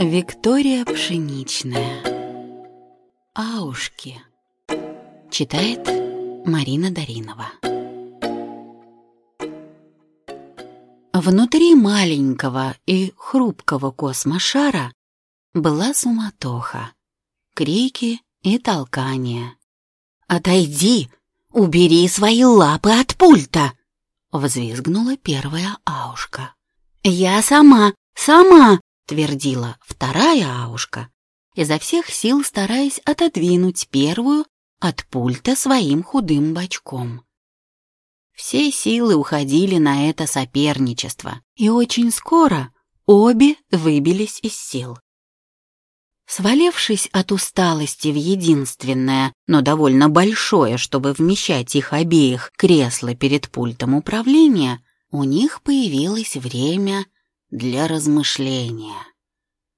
Виктория Пшеничная. Аушки. Читает Марина Даринова. Внутри маленького и хрупкого космошара была суматоха, крики и толкания. «Отойди! Убери свои лапы от пульта!» — взвизгнула первая аушка. «Я сама, сама!» — твердила вторая аушка, изо всех сил стараясь отодвинуть первую от пульта своим худым бочком. Все силы уходили на это соперничество, и очень скоро обе выбились из сил. Свалившись от усталости в единственное, но довольно большое, чтобы вмещать их обеих, кресло перед пультом управления, у них появилось время для размышления.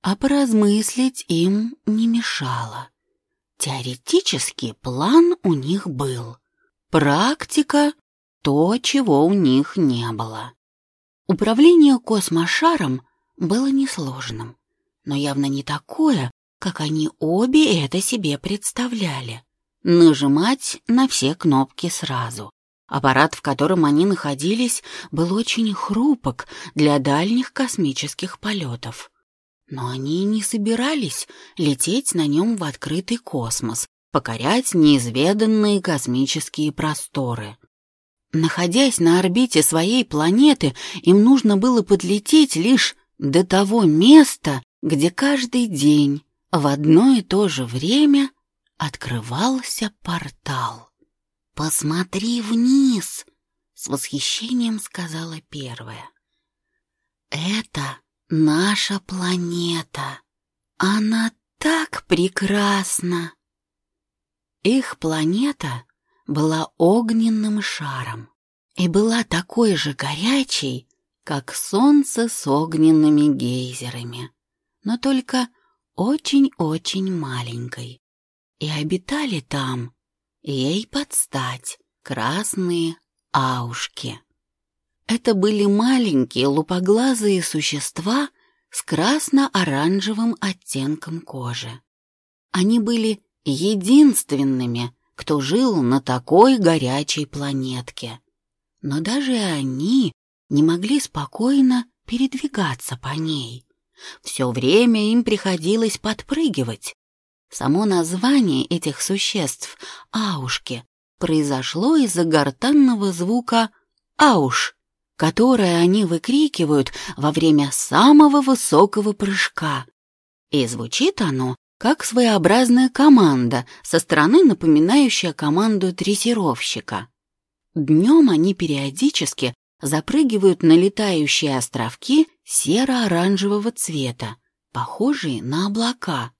А поразмыслить им не мешало. Теоретически план у них был. Практика — то, чего у них не было. Управление космошаром было несложным, но явно не такое, как они обе это себе представляли. Нажимать на все кнопки сразу. Аппарат, в котором они находились, был очень хрупок для дальних космических полетов. Но они не собирались лететь на нем в открытый космос, покорять неизведанные космические просторы. Находясь на орбите своей планеты, им нужно было подлететь лишь до того места, где каждый день в одно и то же время открывался портал. «Посмотри вниз!» — с восхищением сказала первая. «Это наша планета. Она так прекрасна!» Их планета была огненным шаром и была такой же горячей, как солнце с огненными гейзерами, но только очень-очень маленькой. И обитали там, ей подстать, красные аушки. Это были маленькие лупоглазые существа с красно-оранжевым оттенком кожи. Они были единственными, кто жил на такой горячей планетке. Но даже они не могли спокойно передвигаться по ней. Все время им приходилось подпрыгивать. Само название этих существ — аушки — произошло из-за гортанного звука «ауш», которое они выкрикивают во время самого высокого прыжка. И звучит оно как своеобразная команда, со стороны напоминающая команду дрессировщика. Днем они периодически запрыгивают на летающие островки серо-оранжевого цвета, похожие на облака,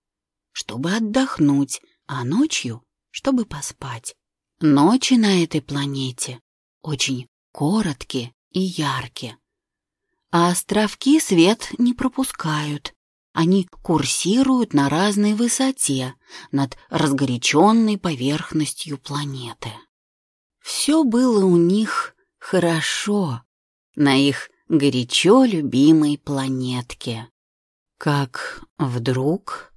чтобы отдохнуть, а ночью, чтобы поспать. Ночи на этой планете очень короткие и яркие. А островки свет не пропускают. Они курсируют на разной высоте над разгоряченной поверхностью планеты. Все было у них хорошо на их горячо любимой планетке. Как вдруг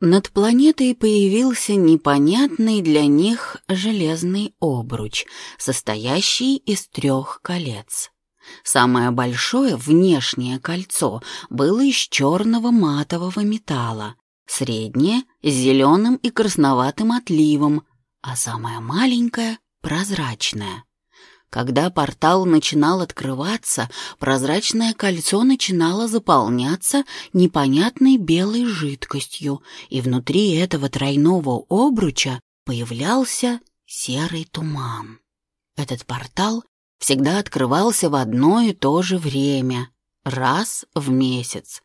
над планетой появился непонятный для них железный обруч, состоящий из трех колец. Самое большое внешнее кольцо было из черного матового металла, среднее — с зеленым и красноватым отливом, а самое маленькое — прозрачное. Когда портал начинал открываться, прозрачное кольцо начинало заполняться непонятной белой жидкостью, и внутри этого тройного обруча появлялся серый туман. Этот портал всегда открывался в одно и то же время, раз в месяц.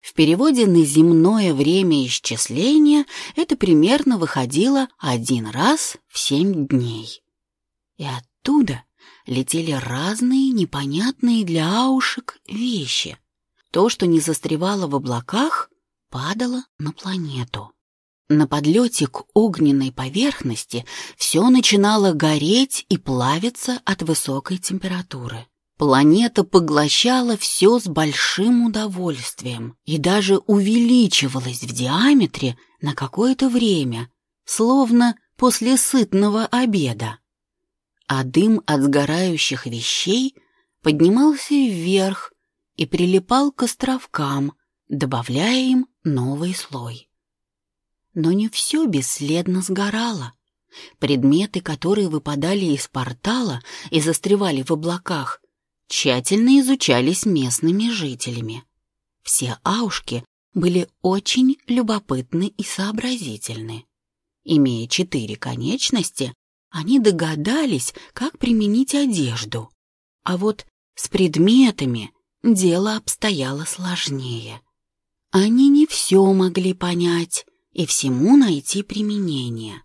В переводе на земное время исчисления это примерно выходило один раз в семь дней. И оттуда летели разные непонятные для аушек вещи. То, что не застревало в облаках, падало на планету. На подлете к огненной поверхности все начинало гореть и плавиться от высокой температуры. Планета поглощала все с большим удовольствием и даже увеличивалась в диаметре на какое-то время, словно после сытного обеда. А дым от сгорающих вещей поднимался вверх и прилипал к островкам, добавляя им новый слой. Но не все бесследно сгорало. Предметы, которые выпадали из портала и застревали в облаках, тщательно изучались местными жителями. Все аушки были очень любопытны и сообразительны. Имея четыре конечности, они догадались, как применить одежду. А вот с предметами дело обстояло сложнее. Они не все могли понять и всему найти применение.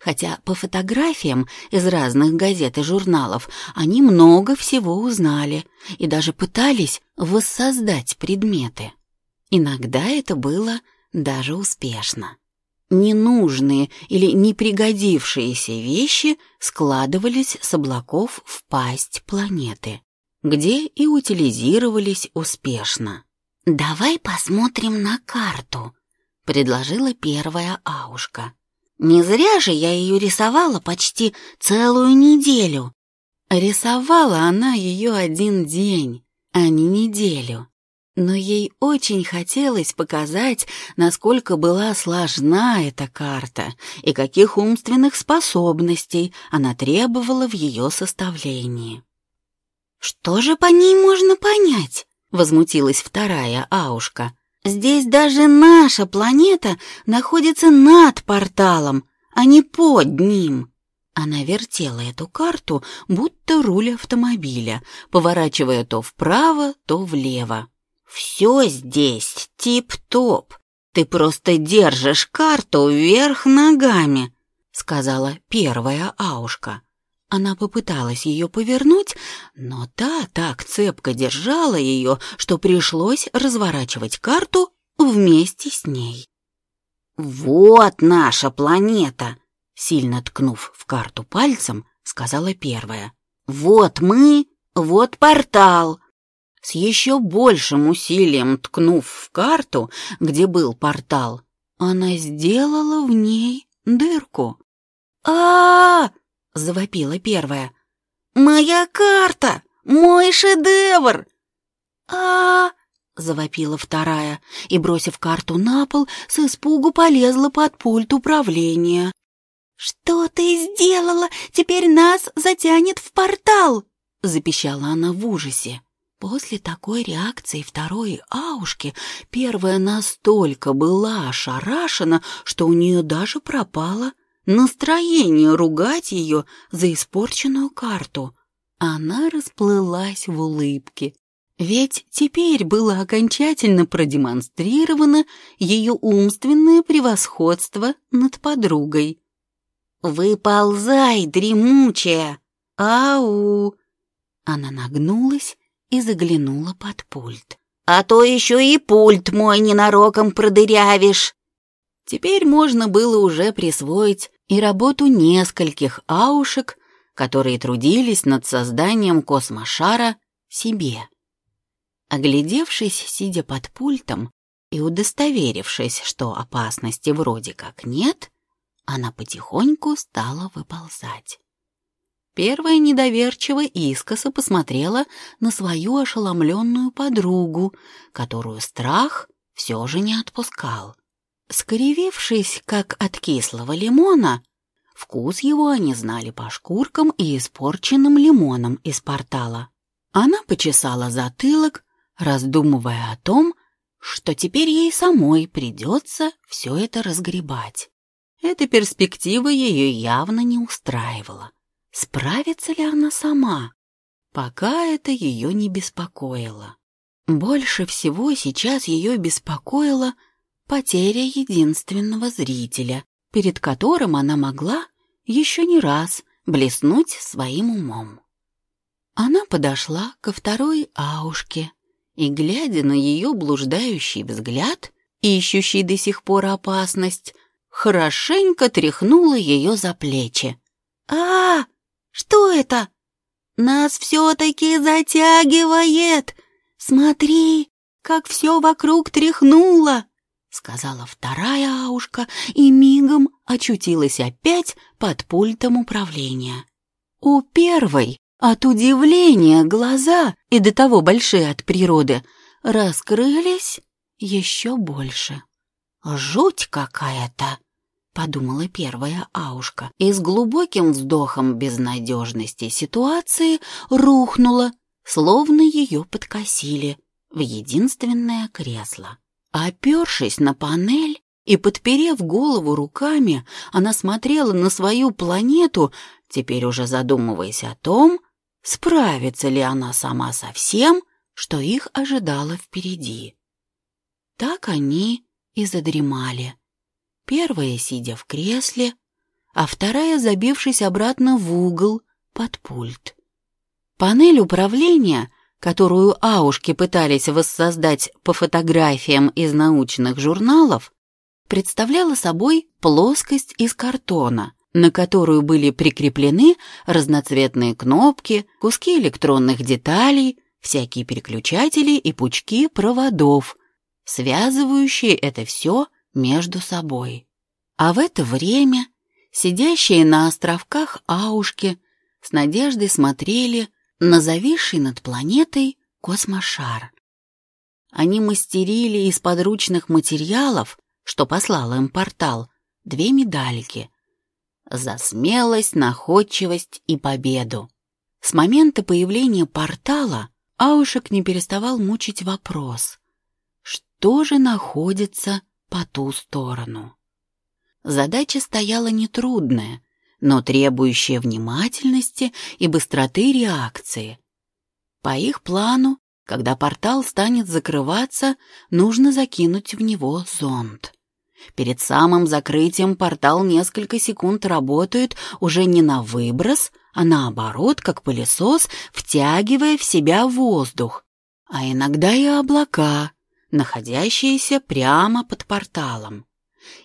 Хотя по фотографиям из разных газет и журналов они много всего узнали и даже пытались воссоздать предметы. Иногда это было даже успешно. Ненужные или не пригодившиеся вещи складывались с облаков в пасть планеты, где и утилизировались успешно. «Давай посмотрим на карту», — предложила первая Аушка. Не зря же я ее рисовала почти целую неделю. Рисовала она ее один день, а не неделю. Но ей очень хотелось показать, насколько была сложна эта карта и каких умственных способностей она требовала в ее составлении. «Что же по ней можно понять?» — возмутилась вторая Аушка. Здесь даже наша планета находится над порталом, а не под ним. Она вертела эту карту, будто руль автомобиля, поворачивая то вправо, то влево. «Все здесь тип-топ. Ты просто держишь карту вверх ногами», — сказала первая Аушка. Она попыталась ее повернуть, но та так цепко держала ее, что пришлось разворачивать карту вместе с ней. «Вот наша планета!» — сильно ткнув в карту пальцем, сказала первая. «Вот мы, вот портал!» С еще большим усилием ткнув в карту, где был портал, она сделала в ней дырку. а, -а, -а — завопила первая. «Моя карта! Мой шедевр!» а, -а, -а завопила вторая и, бросив карту на пол, с испугу полезла под пульт управления. «Что ты сделала? Теперь нас затянет в портал!» — запищала она в ужасе. После такой реакции второй Аушки первая настолько была ошарашена, что у нее даже пропала настроение ругать ее за испорченную карту. Она расплылась в улыбке. Ведь теперь было окончательно продемонстрировано ее умственное превосходство над подругой. «Выползай, дремучая! Ау!» Она нагнулась и заглянула под пульт. «А то еще и пульт мой ненароком продырявишь!» Теперь можно было уже присвоить и работу нескольких аушек, которые трудились над созданием космошара себе. Оглядевшись, сидя под пультом, и удостоверившись, что опасности вроде как нет, она потихоньку стала выползать. Первая недоверчиво искоса посмотрела на свою ошеломленную подругу, которую страх все же не отпускал. Скривившись, как от кислого лимона, вкус его они знали по шкуркам и испорченным лимоном из портала. Она почесала затылок, раздумывая о том, что теперь ей самой придется все это разгребать. Эта перспектива ее явно не устраивала. Справится ли она сама? Пока это ее не беспокоило. Больше всего сейчас ее беспокоило — потеря единственного зрителя, перед которым она могла еще не раз блеснуть своим умом. Она подошла ко второй аушке и, глядя на ее блуждающий взгляд, ищущий до сих пор опасность, хорошенько тряхнула ее за плечи. «А, что это?» Нас все-таки затягивает! Смотри, как все вокруг тряхнуло!» Сказала вторая аушка и мигом очутилась опять под пультом управления. У первой от удивления глаза, и до того большие от природы, раскрылись еще больше. «Жуть какая-то!» — подумала первая аушка, и с глубоким вздохом безнадежности ситуации рухнула, словно ее подкосили, в единственное кресло. Опершись на панель и подперев голову руками, она смотрела на свою планету, теперь уже задумываясь о том, справится ли она сама со всем, что их ожидало впереди. Так они и задремали первая сидя в кресле, а вторая забившись обратно в угол под пульт. Панель управления, которую аушки пытались воссоздать по фотографиям из научных журналов, представляла собой плоскость из картона, на которую были прикреплены разноцветные кнопки, куски электронных деталей, всякие переключатели и пучки проводов, связывающие это все между собой. А в это время сидящие на островках аушки с надеждой смотрели на зависший над планетой космошар. Они мастерили из подручных материалов, что послал им портал, две медальки за смелость, находчивость и победу. С момента появления портала Аушек не переставал мучить вопрос, что же находится по ту сторону. Задача стояла нетрудная, но требующая внимательности и быстроты реакции. По их плану, когда портал станет закрываться, нужно закинуть в него зонд. Перед самым закрытием портал несколько секунд работает уже не на выброс, а наоборот, как пылесос, втягивая в себя воздух, а иногда и облака, находящиеся прямо под порталом.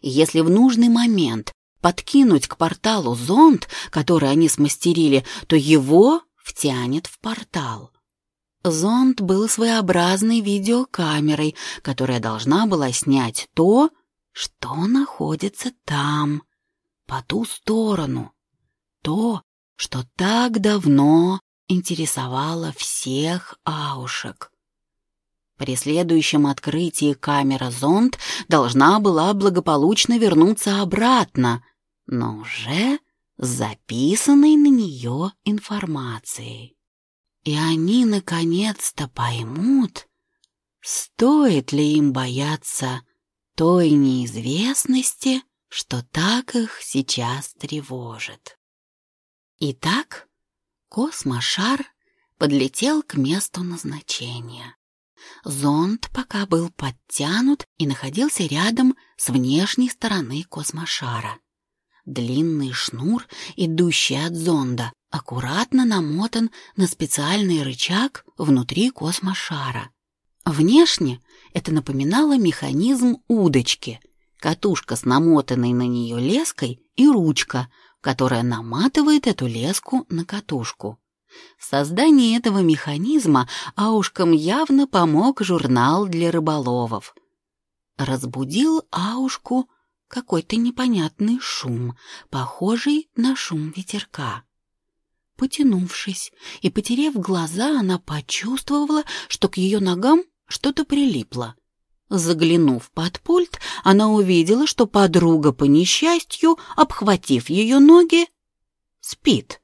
И если в нужный момент подкинуть к порталу зонд, который они смастерили, то его втянет в портал. Зонд был своеобразной видеокамерой, которая должна была снять то, что находится там, по ту сторону, то, что так давно интересовало всех аушек. При следующем открытии камера-зонд должна была благополучно вернуться обратно, но уже с записанной на нее информацией. И они наконец-то поймут, стоит ли им бояться той неизвестности, что так их сейчас тревожит. Итак, космошар подлетел к месту назначения. Зонд пока был подтянут и находился рядом с внешней стороны космошара. Длинный шнур, идущий от зонда, аккуратно намотан на специальный рычаг внутри космошара. Внешне это напоминало механизм удочки, катушка с намотанной на нее леской и ручка, которая наматывает эту леску на катушку. В создании этого механизма Аушкам явно помог журнал для рыболовов. Разбудил Аушку какой-то непонятный шум, похожий на шум ветерка. Потянувшись и потерев глаза, она почувствовала, что к ее ногам что-то прилипло. Заглянув под пульт, она увидела, что подруга по несчастью, обхватив ее ноги, спит.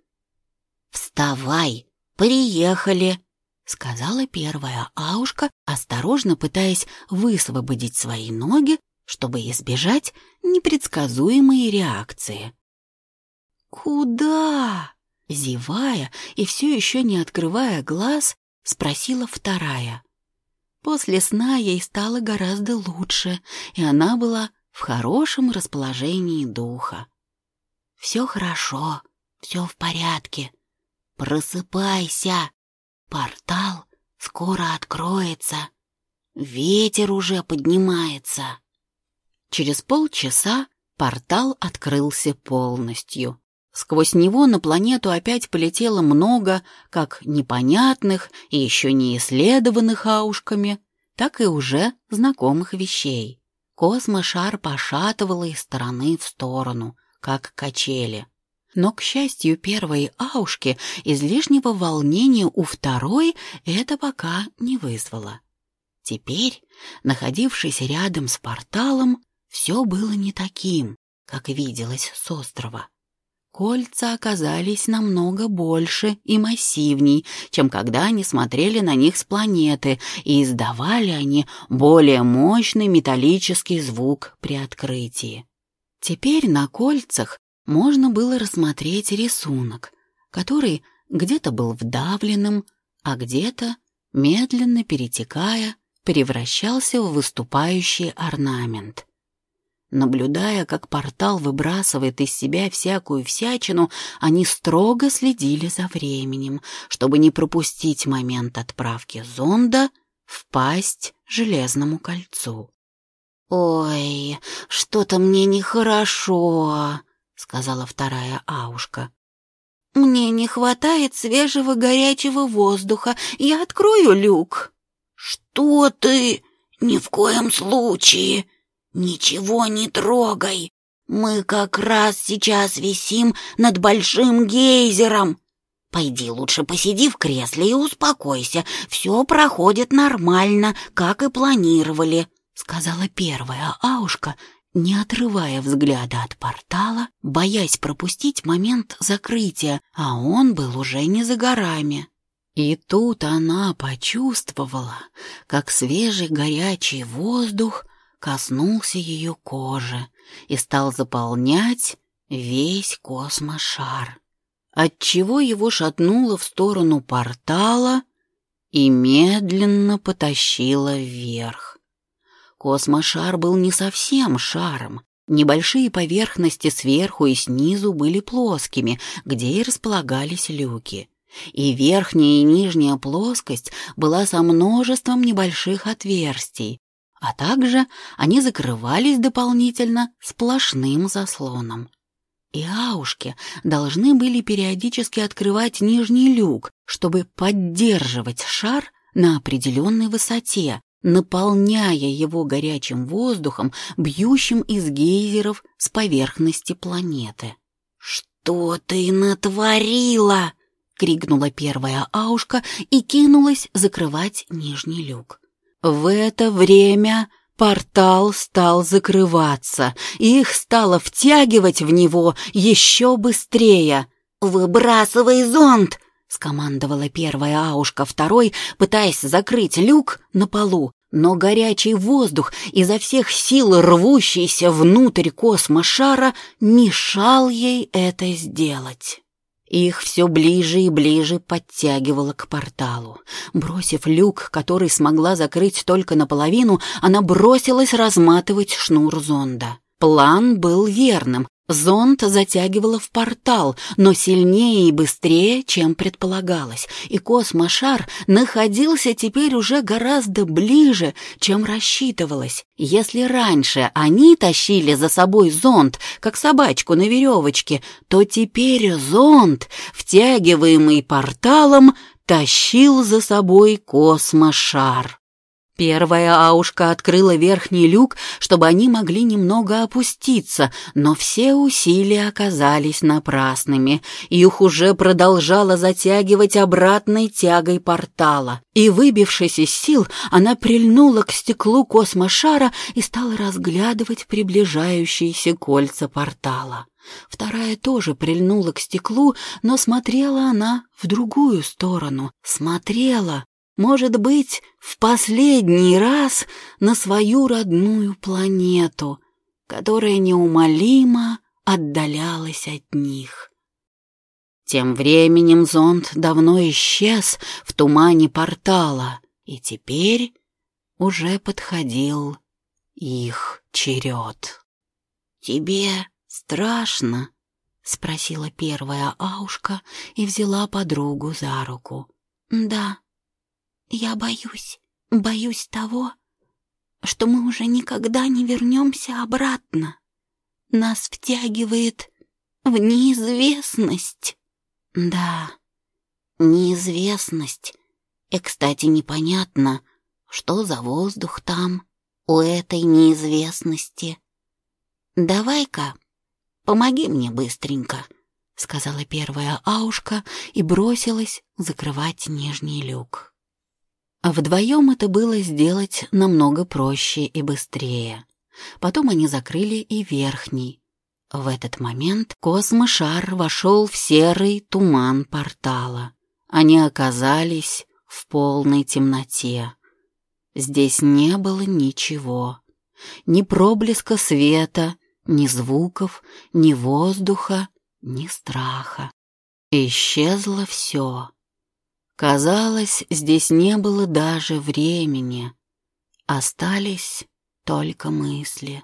«Вставай, приехали!» — сказала первая Аушка, осторожно пытаясь высвободить свои ноги, чтобы избежать непредсказуемой реакции. «Куда?» — зевая и все еще не открывая глаз, спросила вторая. После сна ей стало гораздо лучше, и она была в хорошем расположении духа. «Все хорошо, все в порядке», Просыпайся! Портал скоро откроется. Ветер уже поднимается. Через полчаса портал открылся полностью. Сквозь него на планету опять полетело много как непонятных и еще не исследованных аушками, так и уже знакомых вещей. Космошар пошатывала из стороны в сторону, как качели. Но, к счастью, первой аушки излишнего волнения у второй это пока не вызвало. Теперь, находившись рядом с порталом, все было не таким, как виделось с острова. Кольца оказались намного больше и массивней, чем когда они смотрели на них с планеты, и издавали они более мощный металлический звук при открытии. Теперь на кольцах можно было рассмотреть рисунок, который где-то был вдавленным, а где-то, медленно перетекая, превращался в выступающий орнамент. Наблюдая, как портал выбрасывает из себя всякую всячину, они строго следили за временем, чтобы не пропустить момент отправки зонда в пасть железному кольцу. «Ой, что-то мне нехорошо», — сказала вторая Аушка. «Мне не хватает свежего горячего воздуха. Я открою люк». «Что ты? Ни в коем случае!» «Ничего не трогай! Мы как раз сейчас висим над большим гейзером. Пойди лучше посиди в кресле и успокойся. Все проходит нормально, как и планировали», — сказала первая Аушка, не отрывая взгляда от портала, боясь пропустить момент закрытия, а он был уже не за горами. И тут она почувствовала, как свежий горячий воздух коснулся ее кожи и стал заполнять весь космошар, отчего его шатнуло в сторону портала и медленно потащило вверх. Космошар был не совсем шаром. Небольшие поверхности сверху и снизу были плоскими, где и располагались люки. И верхняя и нижняя плоскость была со множеством небольших отверстий, а также они закрывались дополнительно сплошным заслоном. И аушки должны были периодически открывать нижний люк, чтобы поддерживать шар на определенной высоте, наполняя его горячим воздухом, бьющим из гейзеров с поверхности планеты. «Что ты натворила?» — крикнула первая аушка и кинулась закрывать нижний люк. В это время портал стал закрываться, и их стало втягивать в него еще быстрее. «Выбрасывай зонт!» — скомандовала первая аушка второй, пытаясь закрыть люк на полу, но горячий воздух, изо всех сил рвущийся внутрь космошара, мешал ей это сделать. Их все ближе и ближе подтягивало к порталу. Бросив люк, который смогла закрыть только наполовину, она бросилась разматывать шнур зонда. План был верным. Зонд затягивало в портал, но сильнее и быстрее, чем предполагалось, и космошар находился теперь уже гораздо ближе, чем рассчитывалось. Если раньше они тащили за собой зонд, как собачку на веревочке, то теперь зонд, втягиваемый порталом, тащил за собой космошар. Первая аушка открыла верхний люк, чтобы они могли немного опуститься, но все усилия оказались напрасными. Их уже продолжала затягивать обратной тягой портала. И, выбившись из сил, она прильнула к стеклу космошара и стала разглядывать приближающиеся кольца портала. Вторая тоже прильнула к стеклу, но смотрела она в другую сторону. Смотрела, может быть, в последний раз на свою родную планету, которая неумолимо отдалялась от них. Тем временем зонд давно исчез в тумане портала, и теперь уже подходил их черед. «Тебе страшно?» — спросила первая Аушка и взяла подругу за руку. «Да», я боюсь, боюсь того, что мы уже никогда не вернемся обратно. Нас втягивает в неизвестность. Да, неизвестность. И, кстати, непонятно, что за воздух там, у этой неизвестности. Давай-ка, помоги мне быстренько, — сказала первая аушка и бросилась закрывать нижний люк. А вдвоем это было сделать намного проще и быстрее. Потом они закрыли и верхний. В этот момент космошар вошел в серый туман портала. Они оказались в полной темноте. Здесь не было ничего. Ни проблеска света, ни звуков, ни воздуха, ни страха. Исчезло все. Казалось, здесь не было даже времени. Остались только мысли.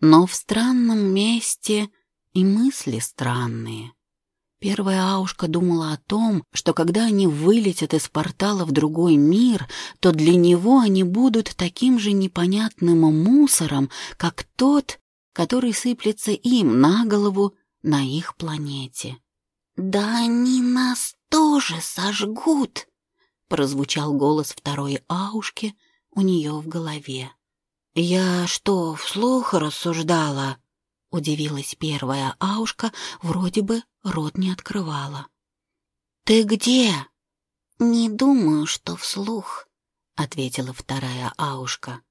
Но в странном месте и мысли странные. Первая Аушка думала о том, что когда они вылетят из портала в другой мир, то для него они будут таким же непонятным мусором, как тот, который сыплется им на голову на их планете. «Да они нас тоже сожгут!» — прозвучал голос второй Аушки у нее в голове. «Я что, вслух рассуждала?» — удивилась первая Аушка, вроде бы рот не открывала. «Ты где?» «Не думаю, что вслух», — ответила вторая Аушка.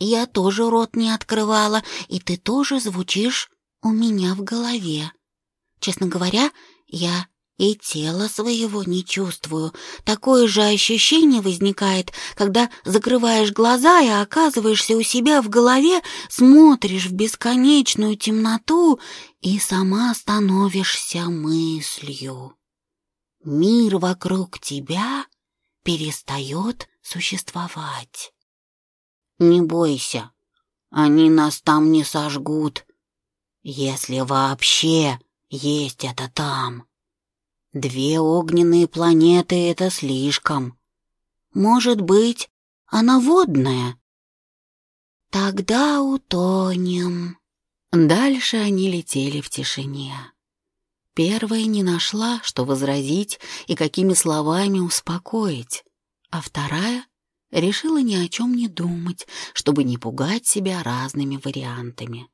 «Я тоже рот не открывала, и ты тоже звучишь у меня в голове. Честно говоря, я и тела своего не чувствую. Такое же ощущение возникает, когда закрываешь глаза и оказываешься у себя в голове, смотришь в бесконечную темноту и сама становишься мыслью. Мир вокруг тебя перестает существовать. Не бойся, они нас там не сожгут, если вообще есть это там. Две огненные планеты — это слишком. Может быть, она водная? Тогда утонем. Дальше они летели в тишине. Первая не нашла, что возразить и какими словами успокоить, а вторая решила ни о чем не думать, чтобы не пугать себя разными вариантами.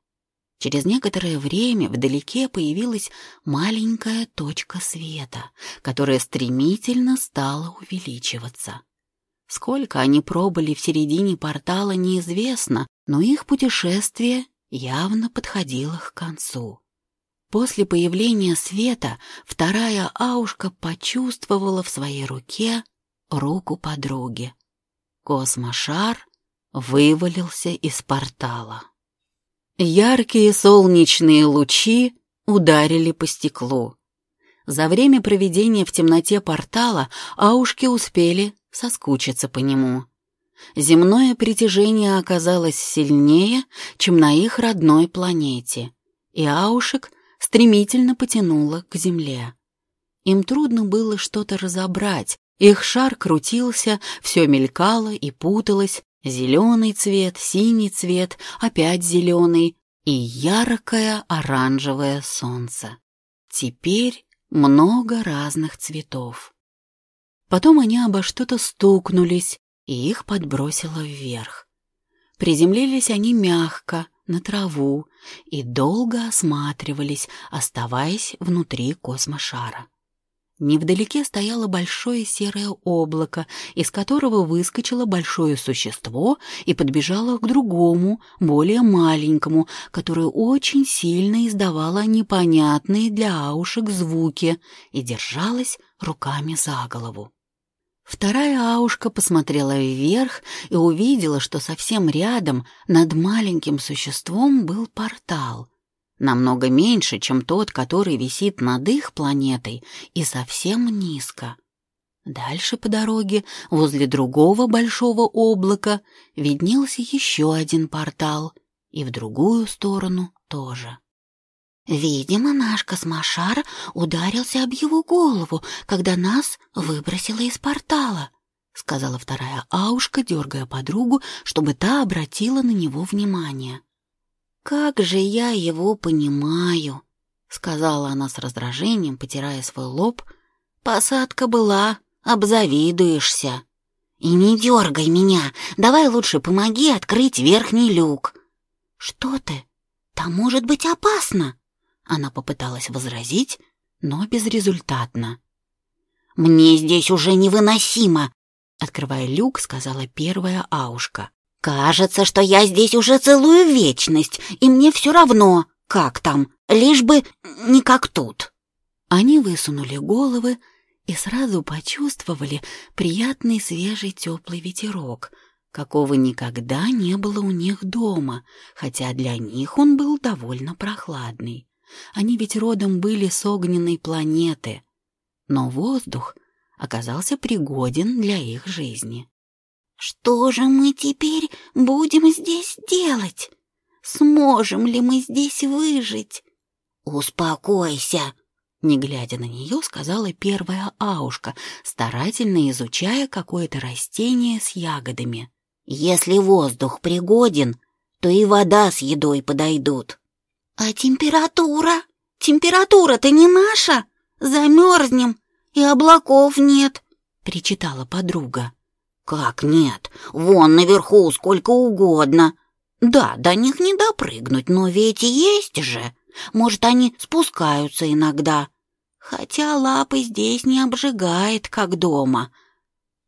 Через некоторое время вдалеке появилась маленькая точка света, которая стремительно стала увеличиваться. Сколько они пробыли в середине портала, неизвестно, но их путешествие явно подходило к концу. После появления света вторая аушка почувствовала в своей руке руку подруги. Космошар вывалился из портала. Яркие солнечные лучи ударили по стеклу. За время проведения в темноте портала аушки успели соскучиться по нему. Земное притяжение оказалось сильнее, чем на их родной планете, и аушек стремительно потянуло к земле. Им трудно было что-то разобрать, их шар крутился, все мелькало и путалось, Зеленый цвет, синий цвет, опять зеленый и яркое оранжевое солнце. Теперь много разных цветов. Потом они обо что-то стукнулись, и их подбросило вверх. Приземлились они мягко, на траву, и долго осматривались, оставаясь внутри космошара. Невдалеке стояло большое серое облако, из которого выскочило большое существо и подбежало к другому, более маленькому, которое очень сильно издавало непонятные для аушек звуки и держалось руками за голову. Вторая аушка посмотрела вверх и увидела, что совсем рядом, над маленьким существом, был портал — намного меньше, чем тот, который висит над их планетой, и совсем низко. Дальше по дороге, возле другого большого облака, виднелся еще один портал, и в другую сторону тоже. Видимо, наш космошар ударился об его голову, когда нас выбросило из портала, сказала вторая Аушка, дергая подругу, чтобы та обратила на него внимание. «Как же я его понимаю!» — сказала она с раздражением, потирая свой лоб. «Посадка была, обзавидуешься. И не дергай меня, давай лучше помоги открыть верхний люк». «Что ты? Там может быть опасно!» Она попыталась возразить, но безрезультатно. «Мне здесь уже невыносимо!» Открывая люк, сказала первая Аушка. «Кажется, что я здесь уже целую вечность, и мне все равно, как там, лишь бы не как тут». Они высунули головы и сразу почувствовали приятный свежий теплый ветерок, какого никогда не было у них дома, хотя для них он был довольно прохладный. Они ведь родом были с огненной планеты, но воздух оказался пригоден для их жизни. «Что же мы теперь будем здесь делать? Сможем ли мы здесь выжить?» «Успокойся!» Не глядя на нее, сказала первая аушка, старательно изучая какое-то растение с ягодами. «Если воздух пригоден, то и вода с едой подойдут». «А температура? Температура-то не наша! Замерзнем, и облаков нет!» — причитала подруга. «Как нет? Вон наверху сколько угодно. Да, до них не допрыгнуть, но ведь есть же. Может, они спускаются иногда. Хотя лапы здесь не обжигает, как дома.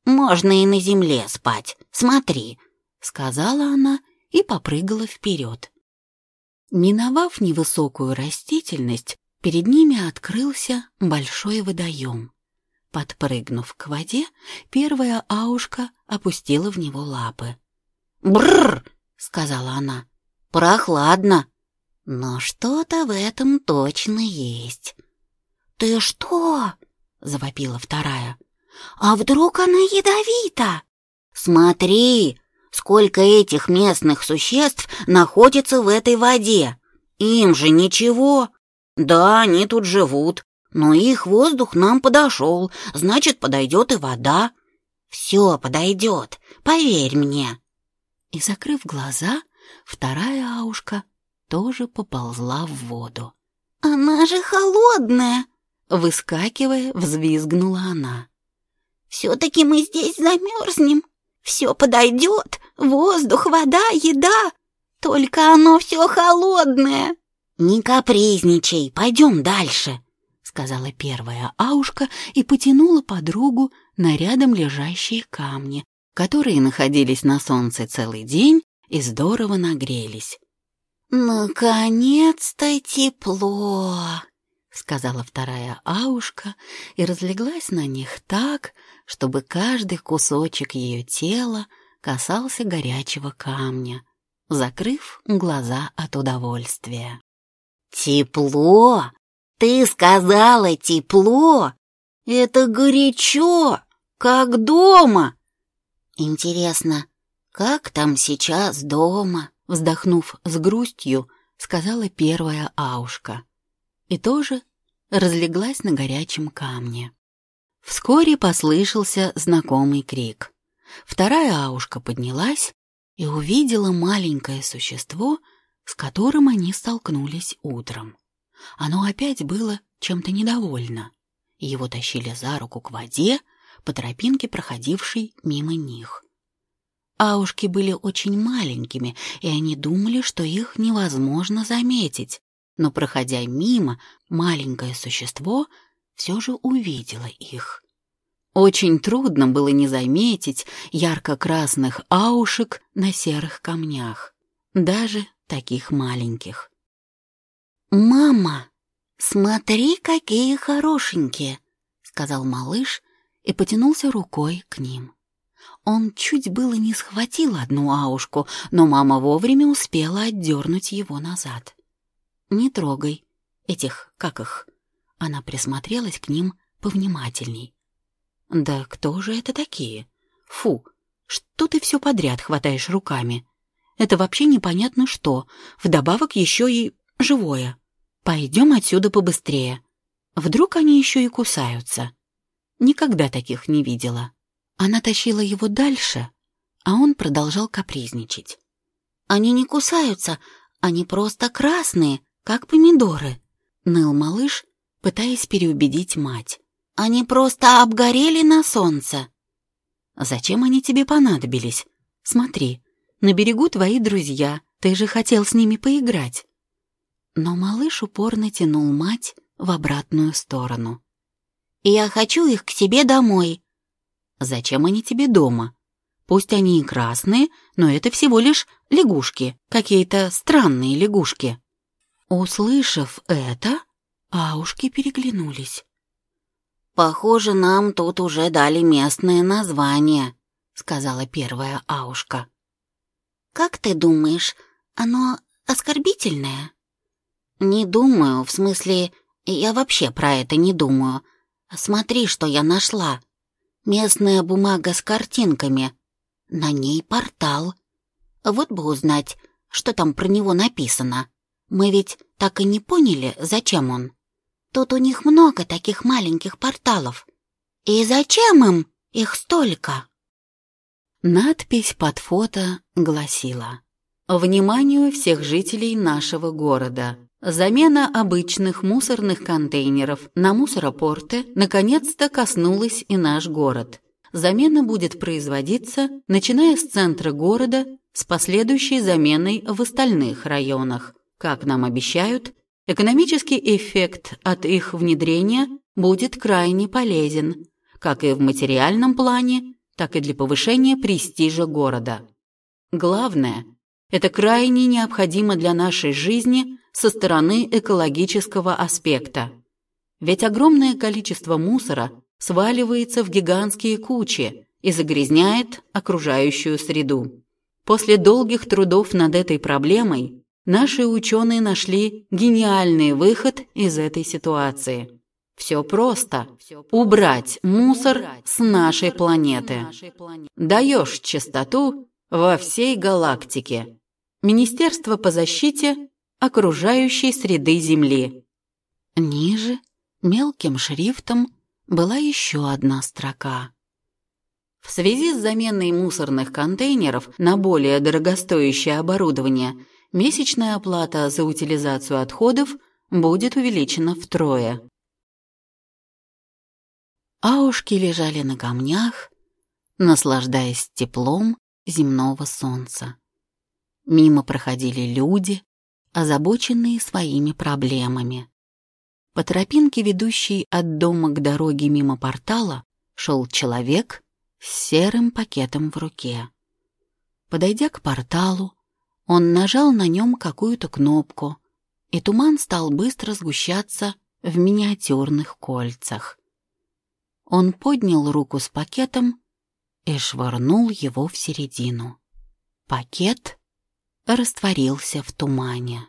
Можно и на земле спать, смотри», — сказала она и попрыгала вперед. Миновав невысокую растительность, перед ними открылся большой водоем. Подпрыгнув к воде, первая аушка опустила в него лапы. «Бррр!» — сказала она. «Прохладно, но что-то в этом точно есть». «Ты что?» — завопила вторая. «А вдруг она ядовита?» «Смотри, сколько этих местных существ находится в этой воде. Им же ничего. Да, они тут живут, но их воздух нам подошел, значит, подойдет и вода. Все подойдет, поверь мне. И, закрыв глаза, вторая аушка тоже поползла в воду. «Она же холодная!» Выскакивая, взвизгнула она. «Все-таки мы здесь замерзнем. Все подойдет. Воздух, вода, еда. Только оно все холодное». «Не капризничай, пойдем дальше», сказала первая Аушка и потянула подругу на рядом лежащие камни, которые находились на солнце целый день и здорово нагрелись. «Наконец-то тепло!» — сказала вторая Аушка и разлеглась на них так, чтобы каждый кусочек ее тела касался горячего камня, закрыв глаза от удовольствия. «Тепло!» Ты сказала тепло? Это горячо, как дома. Интересно, как там сейчас дома? Вздохнув с грустью, сказала первая Аушка. И тоже разлеглась на горячем камне. Вскоре послышался знакомый крик. Вторая Аушка поднялась и увидела маленькое существо, с которым они столкнулись утром. Оно опять было чем-то недовольно. Его тащили за руку к воде, по тропинке, проходившей мимо них. Аушки были очень маленькими, и они думали, что их невозможно заметить. Но, проходя мимо, маленькое существо все же увидело их. Очень трудно было не заметить ярко-красных аушек на серых камнях, даже таких маленьких. «Мама, смотри, какие хорошенькие!» — сказал малыш и потянулся рукой к ним. Он чуть было не схватил одну аушку, но мама вовремя успела отдернуть его назад. «Не трогай этих, как их?» Она присмотрелась к ним повнимательней. «Да кто же это такие? Фу, что ты все подряд хватаешь руками? Это вообще непонятно что, вдобавок еще и живое. Пойдем отсюда побыстрее. Вдруг они еще и кусаются. Никогда таких не видела. Она тащила его дальше, а он продолжал капризничать. Они не кусаются, они просто красные, как помидоры. Ныл малыш, пытаясь переубедить мать. «Они просто обгорели на солнце». «Зачем они тебе понадобились? Смотри, на берегу твои друзья, ты же хотел с ними поиграть». Но малыш упорно тянул мать в обратную сторону. «Я хочу их к себе домой». «Зачем они тебе дома? Пусть они и красные, но это всего лишь лягушки, какие-то странные лягушки». Услышав это, аушки переглянулись. «Похоже, нам тут уже дали местное название», — сказала первая аушка. «Как ты думаешь, оно оскорбительное?» «Не думаю, в смысле, я вообще про это не думаю. Смотри, что я нашла. Местная бумага с картинками. На ней портал. Вот бы узнать, что там про него написано. Мы ведь так и не поняли, зачем он. Тут у них много таких маленьких порталов. И зачем им их столько?» Надпись под фото гласила «Вниманию всех жителей нашего города. Замена обычных мусорных контейнеров на мусоропорты наконец-то коснулась и наш город. Замена будет производиться, начиная с центра города, с последующей заменой в остальных районах. Как нам обещают, экономический эффект от их внедрения будет крайне полезен, как и в материальном плане, так и для повышения престижа города. Главное, это крайне необходимо для нашей жизни – со стороны экологического аспекта. Ведь огромное количество мусора сваливается в гигантские кучи и загрязняет окружающую среду. После долгих трудов над этой проблемой наши ученые нашли гениальный выход из этой ситуации. Все просто. Убрать мусор с нашей планеты. Даешь чистоту во всей галактике. Министерство по защите окружающей среды Земли. Ниже, мелким шрифтом, была еще одна строка. В связи с заменой мусорных контейнеров на более дорогостоящее оборудование, месячная оплата за утилизацию отходов будет увеличена втрое. Аушки лежали на камнях, наслаждаясь теплом земного солнца. Мимо проходили люди, озабоченные своими проблемами. По тропинке, ведущей от дома к дороге мимо портала, шел человек с серым пакетом в руке. Подойдя к порталу, он нажал на нем какую-то кнопку, и туман стал быстро сгущаться в миниатюрных кольцах. Он поднял руку с пакетом и швырнул его в середину. Пакет растворился в тумане.